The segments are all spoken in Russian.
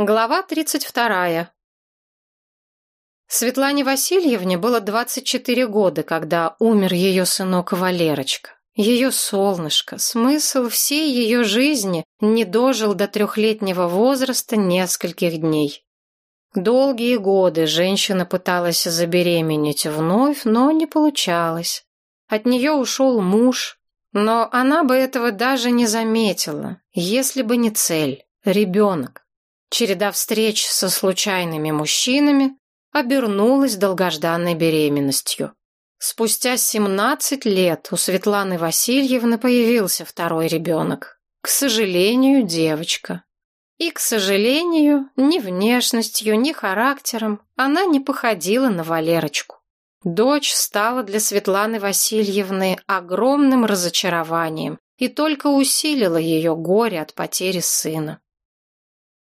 Глава 32. Светлане Васильевне было 24 года, когда умер ее сынок Валерочка. Ее солнышко, смысл всей ее жизни не дожил до трехлетнего возраста нескольких дней. Долгие годы женщина пыталась забеременеть вновь, но не получалось. От нее ушел муж, но она бы этого даже не заметила, если бы не цель – ребенок. Череда встреч со случайными мужчинами обернулась долгожданной беременностью. Спустя 17 лет у Светланы Васильевны появился второй ребенок. К сожалению, девочка. И, к сожалению, ни внешностью, ни характером она не походила на Валерочку. Дочь стала для Светланы Васильевны огромным разочарованием и только усилила ее горе от потери сына.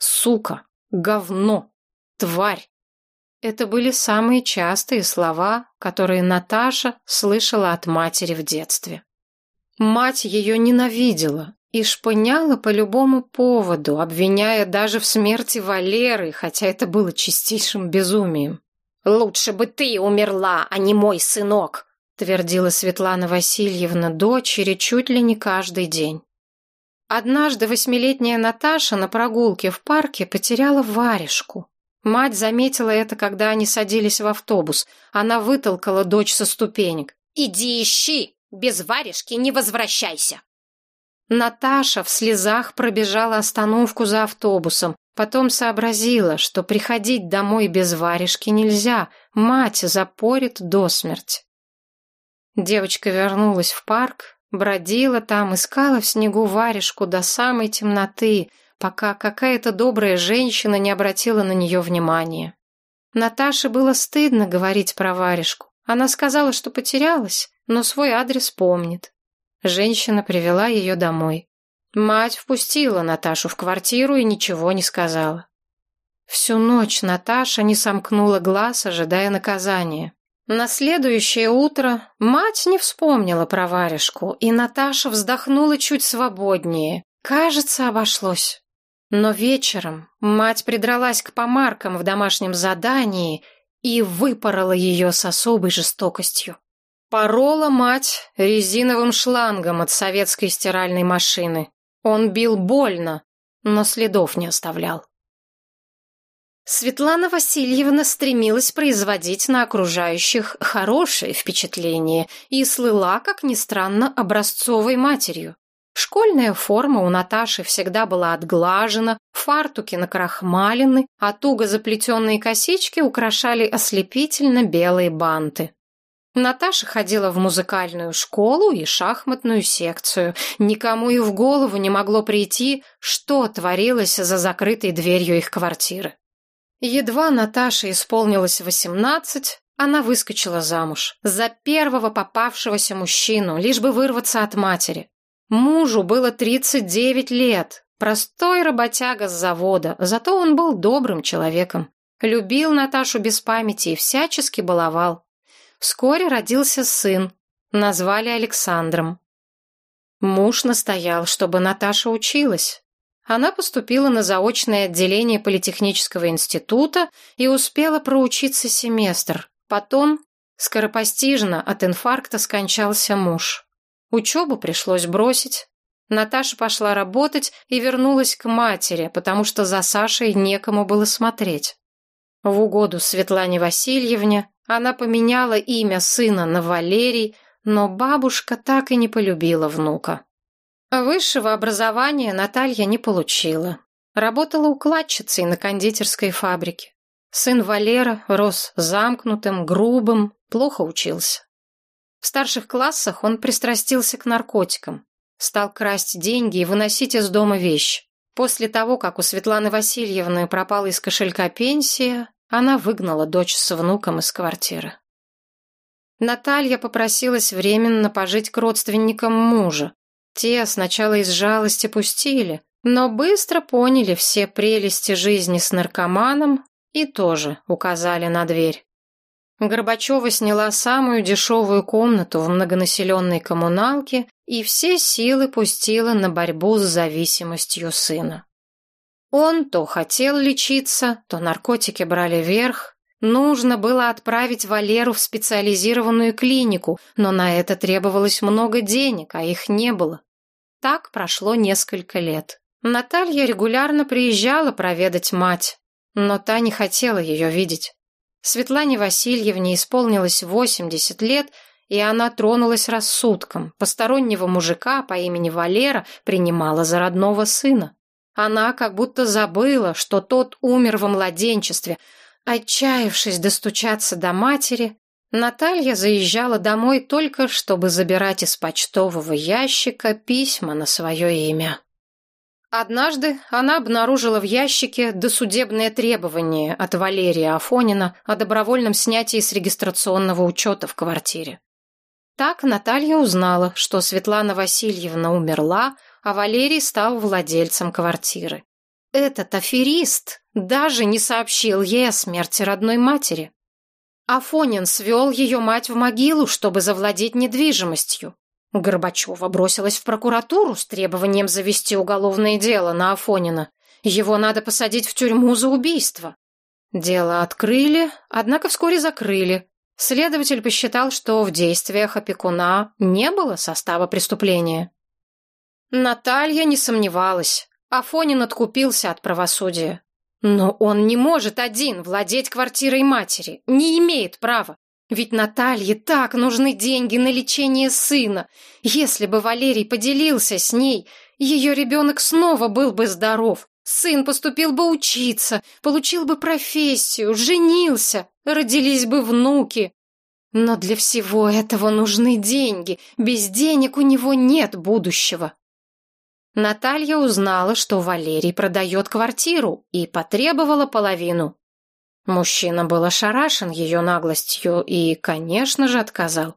Сука, говно, тварь. Это были самые частые слова, которые Наташа слышала от матери в детстве. Мать ее ненавидела и шпыняла по любому поводу, обвиняя даже в смерти Валеры, хотя это было чистейшим безумием. «Лучше бы ты умерла, а не мой сынок», твердила Светлана Васильевна дочери чуть ли не каждый день. Однажды восьмилетняя Наташа на прогулке в парке потеряла варежку. Мать заметила это, когда они садились в автобус. Она вытолкала дочь со ступенек. «Иди ищи! Без варежки не возвращайся!» Наташа в слезах пробежала остановку за автобусом. Потом сообразила, что приходить домой без варежки нельзя. Мать запорит до смерти. Девочка вернулась в парк, Бродила там, искала в снегу варежку до самой темноты, пока какая-то добрая женщина не обратила на нее внимания. Наташе было стыдно говорить про варежку. Она сказала, что потерялась, но свой адрес помнит. Женщина привела ее домой. Мать впустила Наташу в квартиру и ничего не сказала. Всю ночь Наташа не сомкнула глаз, ожидая наказания. На следующее утро мать не вспомнила про варежку, и Наташа вздохнула чуть свободнее. Кажется, обошлось. Но вечером мать придралась к помаркам в домашнем задании и выпорола ее с особой жестокостью. Порола мать резиновым шлангом от советской стиральной машины. Он бил больно, но следов не оставлял. Светлана Васильевна стремилась производить на окружающих хорошее впечатление и слыла, как ни странно, образцовой матерью. Школьная форма у Наташи всегда была отглажена, фартуки накрахмалены, а туго заплетенные косички украшали ослепительно белые банты. Наташа ходила в музыкальную школу и шахматную секцию. Никому и в голову не могло прийти, что творилось за закрытой дверью их квартиры. Едва Наташе исполнилось восемнадцать, она выскочила замуж. За первого попавшегося мужчину, лишь бы вырваться от матери. Мужу было тридцать девять лет. Простой работяга с завода, зато он был добрым человеком. Любил Наташу без памяти и всячески баловал. Вскоре родился сын. Назвали Александром. Муж настоял, чтобы Наташа училась. Она поступила на заочное отделение Политехнического института и успела проучиться семестр. Потом, скоропостижно, от инфаркта скончался муж. Учебу пришлось бросить. Наташа пошла работать и вернулась к матери, потому что за Сашей некому было смотреть. В угоду Светлане Васильевне она поменяла имя сына на Валерий, но бабушка так и не полюбила внука. Высшего образования Наталья не получила. Работала укладчицей на кондитерской фабрике. Сын Валера рос замкнутым, грубым, плохо учился. В старших классах он пристрастился к наркотикам, стал красть деньги и выносить из дома вещи. После того, как у Светланы Васильевны пропала из кошелька пенсия, она выгнала дочь с внуком из квартиры. Наталья попросилась временно пожить к родственникам мужа, те сначала из жалости пустили, но быстро поняли все прелести жизни с наркоманом и тоже указали на дверь. Горбачева сняла самую дешевую комнату в многонаселенной коммуналке и все силы пустила на борьбу с зависимостью сына. Он то хотел лечиться, то наркотики брали верх. Нужно было отправить Валеру в специализированную клинику, но на это требовалось много денег, а их не было. Так прошло несколько лет. Наталья регулярно приезжала проведать мать, но та не хотела ее видеть. Светлане Васильевне исполнилось 80 лет, и она тронулась рассудком. Постороннего мужика по имени Валера принимала за родного сына. Она как будто забыла, что тот умер во младенчестве. Отчаявшись достучаться до матери, Наталья заезжала домой только, чтобы забирать из почтового ящика письма на свое имя. Однажды она обнаружила в ящике досудебное требование от Валерия Афонина о добровольном снятии с регистрационного учета в квартире. Так Наталья узнала, что Светлана Васильевна умерла, а Валерий стал владельцем квартиры. Этот аферист даже не сообщил ей о смерти родной матери. Афонин свел ее мать в могилу, чтобы завладеть недвижимостью. Горбачева бросилась в прокуратуру с требованием завести уголовное дело на Афонина. Его надо посадить в тюрьму за убийство. Дело открыли, однако вскоре закрыли. Следователь посчитал, что в действиях опекуна не было состава преступления. Наталья не сомневалась. Афонин откупился от правосудия. Но он не может один владеть квартирой матери, не имеет права. Ведь Наталье так нужны деньги на лечение сына. Если бы Валерий поделился с ней, ее ребенок снова был бы здоров. Сын поступил бы учиться, получил бы профессию, женился, родились бы внуки. Но для всего этого нужны деньги. Без денег у него нет будущего. Наталья узнала, что Валерий продает квартиру и потребовала половину. Мужчина был ошарашен ее наглостью и, конечно же, отказал.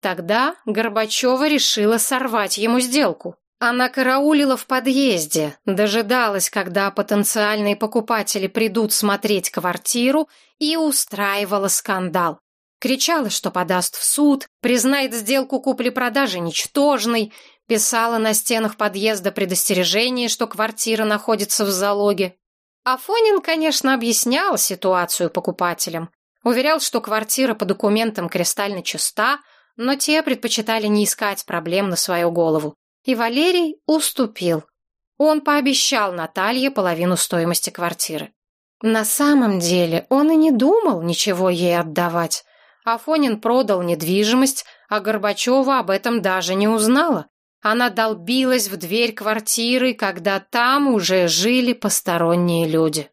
Тогда Горбачева решила сорвать ему сделку. Она караулила в подъезде, дожидалась, когда потенциальные покупатели придут смотреть квартиру и устраивала скандал. Кричала, что подаст в суд, признает сделку купли-продажи ничтожной, писала на стенах подъезда предостережение, что квартира находится в залоге. Афонин, конечно, объяснял ситуацию покупателям. Уверял, что квартира по документам кристально чиста, но те предпочитали не искать проблем на свою голову. И Валерий уступил. Он пообещал Наталье половину стоимости квартиры. На самом деле он и не думал ничего ей отдавать. Афонин продал недвижимость, а Горбачева об этом даже не узнала. Она долбилась в дверь квартиры, когда там уже жили посторонние люди.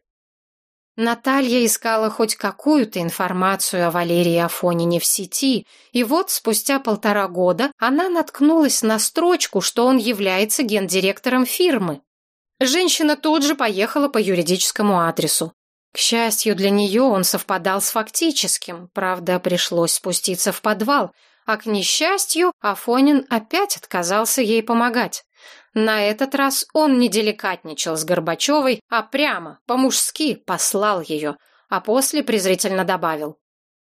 Наталья искала хоть какую-то информацию о Валерии Афонине в сети, и вот спустя полтора года она наткнулась на строчку, что он является гендиректором фирмы. Женщина тут же поехала по юридическому адресу. К счастью для нее он совпадал с фактическим, правда, пришлось спуститься в подвал, а к несчастью, Афонин опять отказался ей помогать. На этот раз он не деликатничал с Горбачевой, а прямо, по-мужски, послал ее, а после презрительно добавил.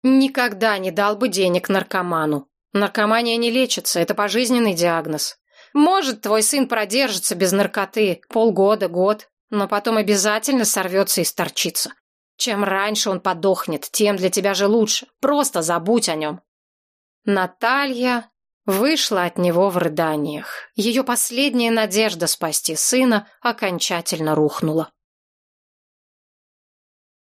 «Никогда не дал бы денег наркоману. Наркомания не лечится, это пожизненный диагноз. Может, твой сын продержится без наркоты полгода, год, но потом обязательно сорвется и сторчится. Чем раньше он подохнет, тем для тебя же лучше. Просто забудь о нем. Наталья вышла от него в рыданиях. Ее последняя надежда спасти сына окончательно рухнула.